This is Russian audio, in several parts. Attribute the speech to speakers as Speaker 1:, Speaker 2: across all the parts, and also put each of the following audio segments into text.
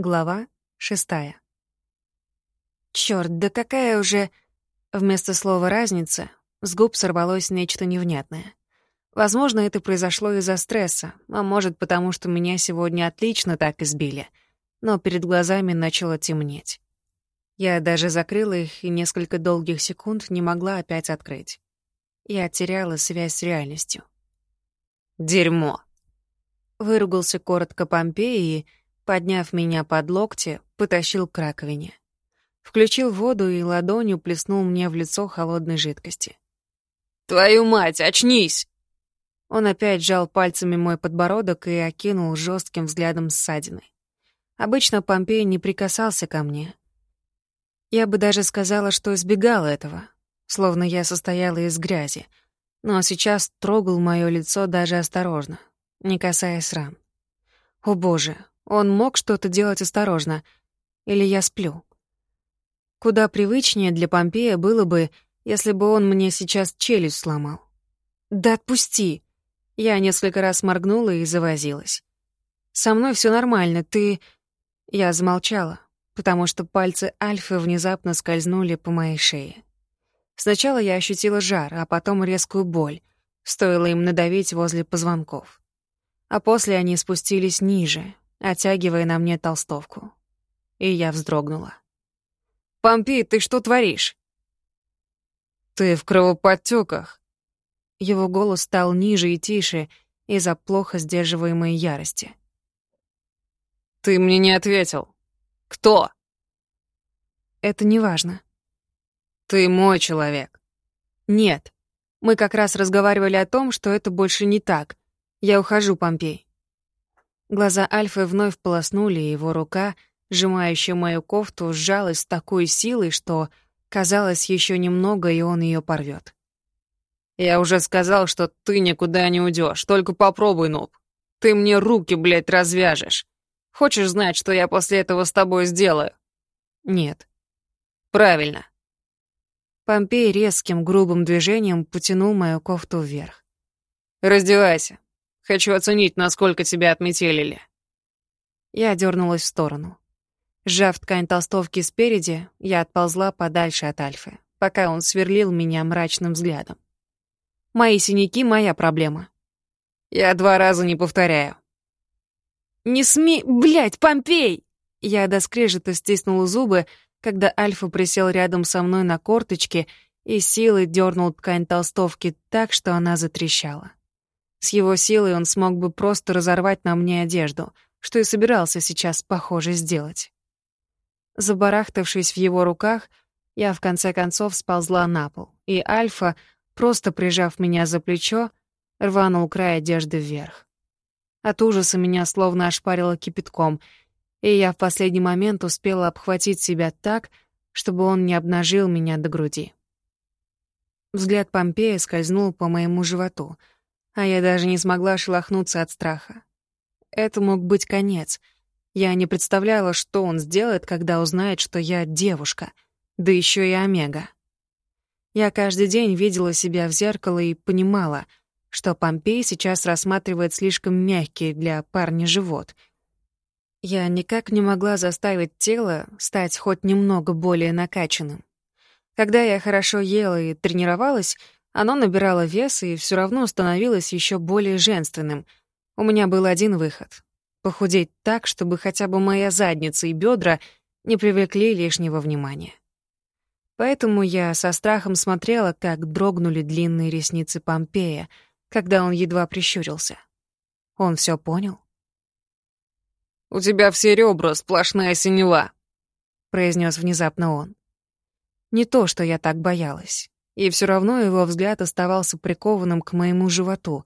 Speaker 1: Глава шестая. Чёрт, да какая уже... Вместо слова «разница» с губ сорвалось нечто невнятное. Возможно, это произошло из-за стресса, а может, потому что меня сегодня отлично так избили, но перед глазами начало темнеть. Я даже закрыла их и несколько долгих секунд не могла опять открыть. Я теряла связь с реальностью.
Speaker 2: «Дерьмо!»
Speaker 1: Выругался коротко Помпей и подняв меня под локти, потащил к раковине. Включил воду и ладонью плеснул мне в лицо холодной жидкости.
Speaker 2: «Твою мать, очнись!»
Speaker 1: Он опять сжал пальцами мой подбородок и окинул жестким взглядом ссадины. Обычно Помпей не прикасался ко мне. Я бы даже сказала, что избегала этого, словно я состояла из грязи, но сейчас трогал мое лицо даже осторожно, не касаясь ран. О боже, он мог что-то делать осторожно. Или я сплю. Куда привычнее для Помпея было бы, если бы он мне сейчас челюсть сломал. «Да отпусти!» Я несколько раз моргнула и завозилась. «Со мной все нормально, ты...» Я замолчала, потому что пальцы Альфы внезапно скользнули по моей шее. Сначала я ощутила жар, а потом резкую боль. Стоило им надавить возле позвонков. А после они спустились ниже, оттягивая на мне толстовку. И я вздрогнула.
Speaker 2: «Помпей, ты что творишь?» «Ты в кровоподтёках».
Speaker 1: Его голос стал ниже и тише из-за плохо сдерживаемой ярости.
Speaker 2: «Ты мне не ответил. Кто?»
Speaker 1: «Это не важно».
Speaker 2: «Ты мой человек».
Speaker 1: «Нет. Мы как раз разговаривали о том, что это больше не так. Я ухожу, Помпей». Глаза Альфы вновь полоснули, и его рука, сжимающая мою кофту, сжалась с такой силой, что, казалось, еще немного, и он ее порвет.
Speaker 2: «Я уже сказал, что ты никуда не уйдешь. Только попробуй, Нуб. Ты мне руки, блядь, развяжешь. Хочешь знать, что я после этого с тобой сделаю?»
Speaker 1: «Нет».
Speaker 2: «Правильно».
Speaker 1: Помпей резким, грубым движением потянул мою кофту вверх.
Speaker 2: «Раздевайся. Хочу оценить, насколько тебя отметелили».
Speaker 1: Я дернулась в сторону. Сжав ткань толстовки спереди, я отползла подальше от Альфы, пока он сверлил меня мрачным взглядом. Мои синяки — моя проблема.
Speaker 2: Я два раза не повторяю.
Speaker 1: «Не сми... Блядь, Помпей!» Я до скрежета стиснула зубы, когда Альфа присел рядом со мной на корточке и силой дернул ткань толстовки так, что она затрещала. С его силой он смог бы просто разорвать на мне одежду, что и собирался сейчас, похоже, сделать. Забарахтавшись в его руках, я в конце концов сползла на пол, и Альфа, просто прижав меня за плечо, рванул край одежды вверх. От ужаса меня словно ошпарило кипятком, и я в последний момент успела обхватить себя так, чтобы он не обнажил меня до груди. Взгляд Помпея скользнул по моему животу — а я даже не смогла шелохнуться от страха. Это мог быть конец. Я не представляла, что он сделает, когда узнает, что я девушка, да еще и Омега. Я каждый день видела себя в зеркало и понимала, что Помпей сейчас рассматривает слишком мягкий для парня живот. Я никак не могла заставить тело стать хоть немного более накачанным. Когда я хорошо ела и тренировалась, оно набирало вес и все равно становилось еще более женственным. У меня был один выход — похудеть так, чтобы хотя бы моя задница и бедра не привлекли лишнего внимания. Поэтому я со страхом смотрела, как дрогнули длинные ресницы Помпея, когда он едва прищурился. Он все понял?
Speaker 2: «У тебя все ребра сплошная синева», — произнес внезапно он.
Speaker 1: Не то, что я так боялась и все равно его взгляд оставался прикованным к моему животу,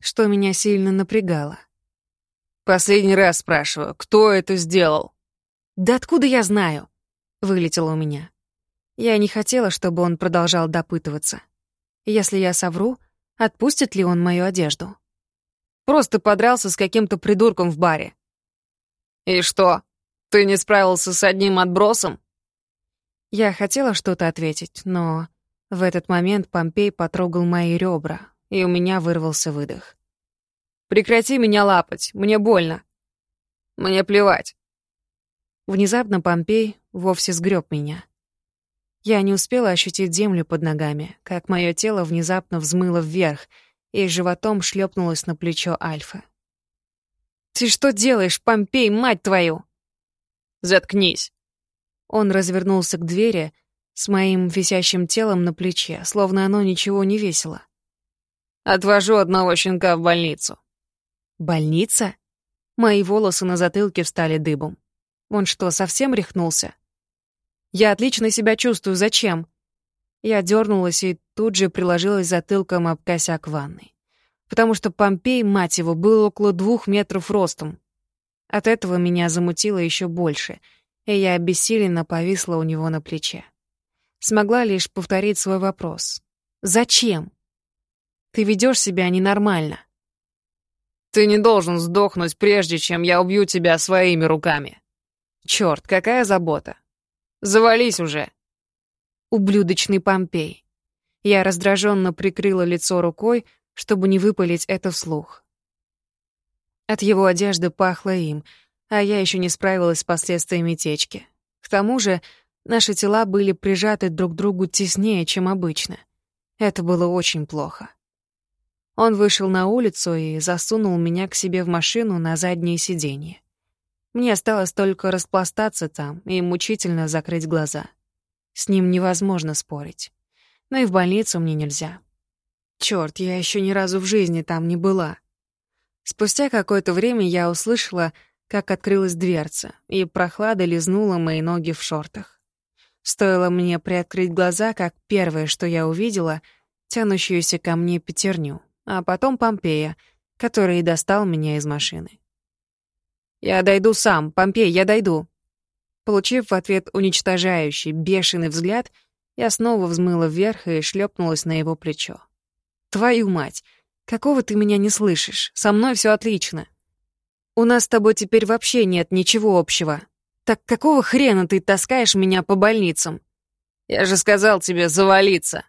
Speaker 1: что меня сильно напрягало.
Speaker 2: «Последний раз спрашиваю, кто это сделал?»
Speaker 1: «Да откуда я знаю?» — вылетело у меня. Я не хотела, чтобы он продолжал допытываться. Если я совру, отпустит ли он мою одежду?
Speaker 2: Просто подрался с каким-то придурком в баре. «И что, ты не справился с одним отбросом?»
Speaker 1: Я хотела что-то ответить, но в этот момент Помпей потрогал мои ребра, и у меня вырвался выдох.
Speaker 2: «Прекрати меня лапать, мне больно». «Мне плевать».
Speaker 1: Внезапно Помпей вовсе сгреб меня. Я не успела ощутить землю под ногами, как мое тело внезапно взмыло вверх и животом шлепнулось на плечо Альфа. «Ты что делаешь, Помпей, мать твою?»
Speaker 2: «Заткнись!»
Speaker 1: Он развернулся к двери с моим висящим телом на плече, словно оно ничего не весило.
Speaker 2: «Отвожу одного щенка в больницу».
Speaker 1: «Больница?» Мои волосы на затылке встали дыбом. Он что, совсем рехнулся? Я отлично себя чувствую, зачем? Я дернулась и тут же приложилась затылком об косяк ванной. Потому что Помпей, мать его, был около двух метров ростом. От этого меня замутило еще больше, и я обессиленно повисла у него на плече. Смогла лишь повторить свой вопрос. «Зачем? Ты ведешь себя ненормально».
Speaker 2: «Ты не должен сдохнуть, прежде чем я убью тебя своими руками», Черт, какая забота. Завались уже.
Speaker 1: Ублюдочный Помпей. Я раздраженно прикрыла лицо рукой, чтобы не выпалить это вслух. От его одежды пахло им, а я еще не справилась с последствиями течки. К тому же наши тела были прижаты друг к другу теснее, чем обычно. Это было очень плохо. Он вышел на улицу и засунул меня к себе в машину на заднее сиденье. Мне осталось только распластаться там и мучительно закрыть глаза. С ним невозможно спорить. Но и в больницу мне нельзя. Чёрт, я еще ни разу в жизни там не была. Спустя какое-то время я услышала, как открылась дверца, и прохлада лизнула мои ноги в шортах. Стоило мне приоткрыть глаза, как первое, что я увидела, тянущуюся ко мне пятерню, а потом Помпея, который и достал меня из машины. «Я дойду сам, Помпей, я дойду». Получив в ответ уничтожающий, бешеный взгляд, я снова взмыла вверх и шлепнулась на его плечо. «Твою мать! Какого ты меня не слышишь? Со мной все отлично. У нас с тобой теперь вообще нет ничего общего. Так какого хрена ты таскаешь меня по больницам?
Speaker 2: Я же сказал тебе завалиться.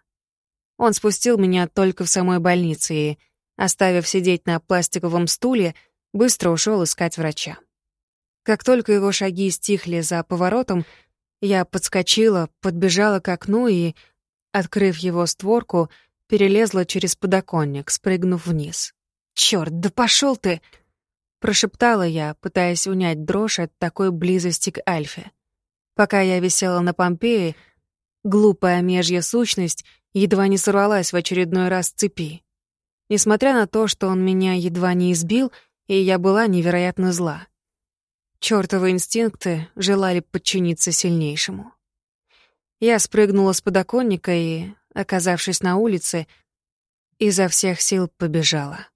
Speaker 1: Он спустил меня только в самой больнице и, оставив сидеть на пластиковом стуле, быстро ушел искать врача. Как только его шаги стихли за поворотом, я подскочила, подбежала к окну и, открыв его створку, перелезла через подоконник, спрыгнув вниз. «Чёрт, да пошёл ты!» Прошептала я, пытаясь унять дрожь от такой близости к Альфе. Пока я висела на Помпее, глупая межья сущность едва не сорвалась в очередной раз цепи. Несмотря на то, что он меня едва не избил — и я была невероятно зла. Чёртовы инстинкты желали подчиниться сильнейшему. Я спрыгнула с подоконника и, оказавшись на улице, изо всех сил побежала.